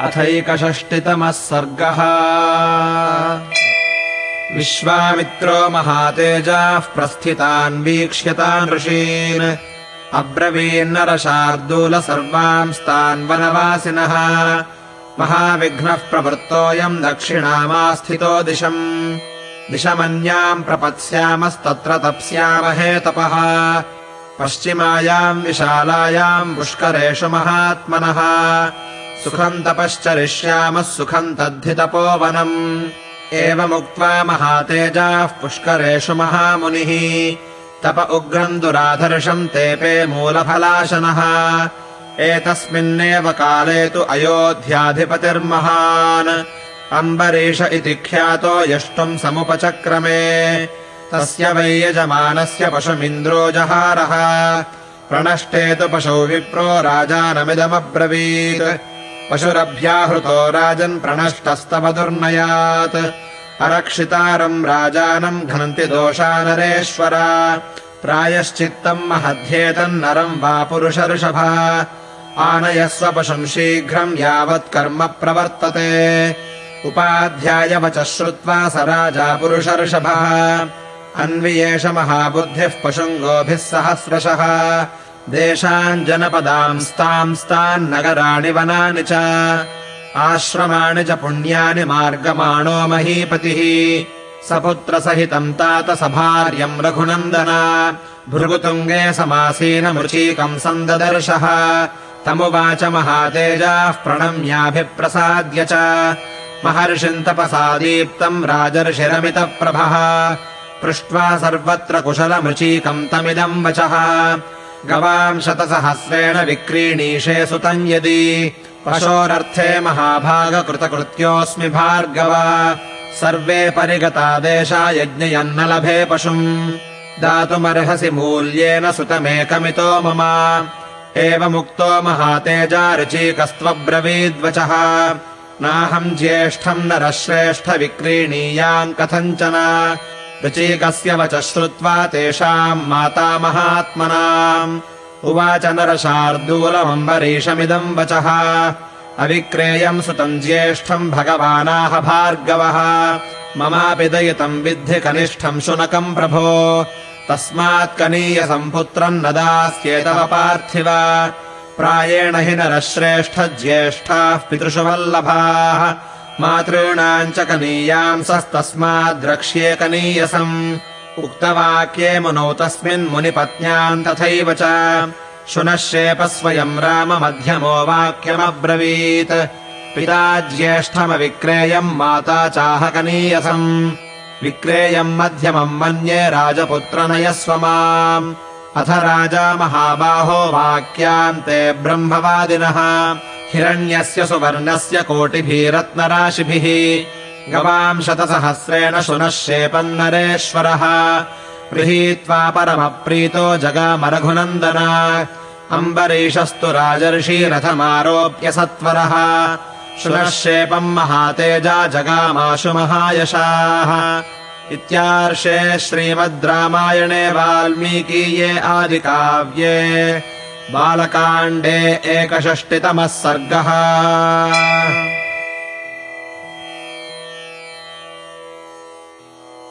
अथैकषष्टितमः सर्गः। विश्वामित्रो महातेजाः प्रस्थितान् वीक्ष्यतान् ऋषीन्। अब्रवीन्नरशार्दूल सर्वांस्तान् वनवासिनः। महाविघ्नः प्रवृत्तोऽयम् दक्षिणामास्थितो दिशम्। दिशमन्याम् प्रपत्स्यामस्तत्र तप्स्यामहे तपः। पश्चिमायाम् विशालायाम् पुष्करेषु महात्मनः सुखम् तपश्चरिष्यामः सुखम् तद्धितपोवनम्। एवमुक्त्वा महातेजाः पुष्करेषु महामुनिः। तप उग्रम् दुराधर्षम् तेपे मूलफलाशनः। एतस्मिन्नेव काले तु अयोध्याधिपतिर्महान्। अम्बरीष इति ख्यातो यष्टुम् समुपचक्रमे। तस्य वै यजमानस्य पशुमिन्द्रो जहारः। प्रणष्टे तु पशौ विप्रो राजानमिदमब्रवीत् पशुरभ्याहृतो राजन् प्रणष्टस्तव दुर्नयात् अरक्षितारम् राजानम् घनन्ति दोषानरेश्वर। प्रायश्चित्तम् महध्येतन्नरम् वा पुरुषऋषभा आनयस्व पशुम् शीघ्रम् यावत् कर्म प्रवर्तते। उपाध्यायवचः श्रुत्वा स राजा पुरुषऋषभः अन्वियेष महाबुद्धिः पशुम् गोभिः सहस्रशः देशान् जनपदांस्तांस्तान्नगराणि वनानि च आश्रमाणि च पुण्यानि मार्गमाणो महीपतिः। सपुत्रसहितम् तात सभार्यम् रघुनन्दन। भृगुतुङ्गे समासीनमृचीकम् सन्ददर्शः। तमुवाच महातेजाः प्रणम्याभिप्रसाद्य च। महर्षिम् तपसादीप्तम् राजर्षिरमितप्रभः। पृष्ट्वा सर्वत्र कुशलमृचीकम् तमिदम् वचः गवाम् शतसहस्रेण विक्रीणीषे सुतम् यदि। पशोरर्थे महाभागकृतकृत्योऽस्मि भार्गव। सर्वे परिगता देशा यज्ञयन्न लभे पशुम्। दातुमर्हसि मूल्येन सुतमेकमितो मम। एवमुक्तो महातेजा ऋचीकस्त्वब्रवीद्वचः नाहम् ज्येष्ठम् नरश्रेष्ठ विक्रीणीयाम् कथञ्चन ऋचीकस्य वचः श्रुत्वा तेषाम् माता महात्मनाम्। उवाच नरशार्दूलमम्बरीषमिदम् वचः। अविक्रेयम् सुतम् ज्येष्ठम् भगवानाह भार्गवः। ममापि दयितम् विद्धि कनिष्ठम् शुनकम् प्रभो। तस्मात् कनीयसम् पुत्रम् न दास्येतव पार्थिव। प्रायेण हि नरश्रेष्ठ ज्येष्ठाः पितृषु वल्लभाः मातॄणाम् च कनीयांसस्तस्माद्रक्ष्ये कनीयसम्। उक्तवाक्ये मुनौ तस्मिन् मुनिपत्न्याम् तथैव च। शुनः शेप स्वयम् राममध्यमो वाक्यमब्रवीत्। पिता ज्येष्ठमविक्रेयम् माता चाह कनीयसम्। विक्रेयम् मध्यमम् मन्ये राजपुत्रनयस्व माम् अथ राजा महाबाहो वाक्यान्ते ब्रह्मवादिनः हिरण्यस्य सुवर्णस्य कोटिभिरत्नराशिभिः। गवाम् शतसहस्रेण शुनः शेपन्नरेश्वरः। गृहीत्वा परमप्रीतो जगामरघुनन्दन। अम्बरीशस्तु राजर्षीरथमारोप्य सत्वरः। शुनः शेपम् महातेजा जगामाशु महायशाः। इत्यार्षे श्रीमद् रामायणे वाल्मीकीये आदिकाव्ये बालकाण्डे एकषष्टितमः सर्गः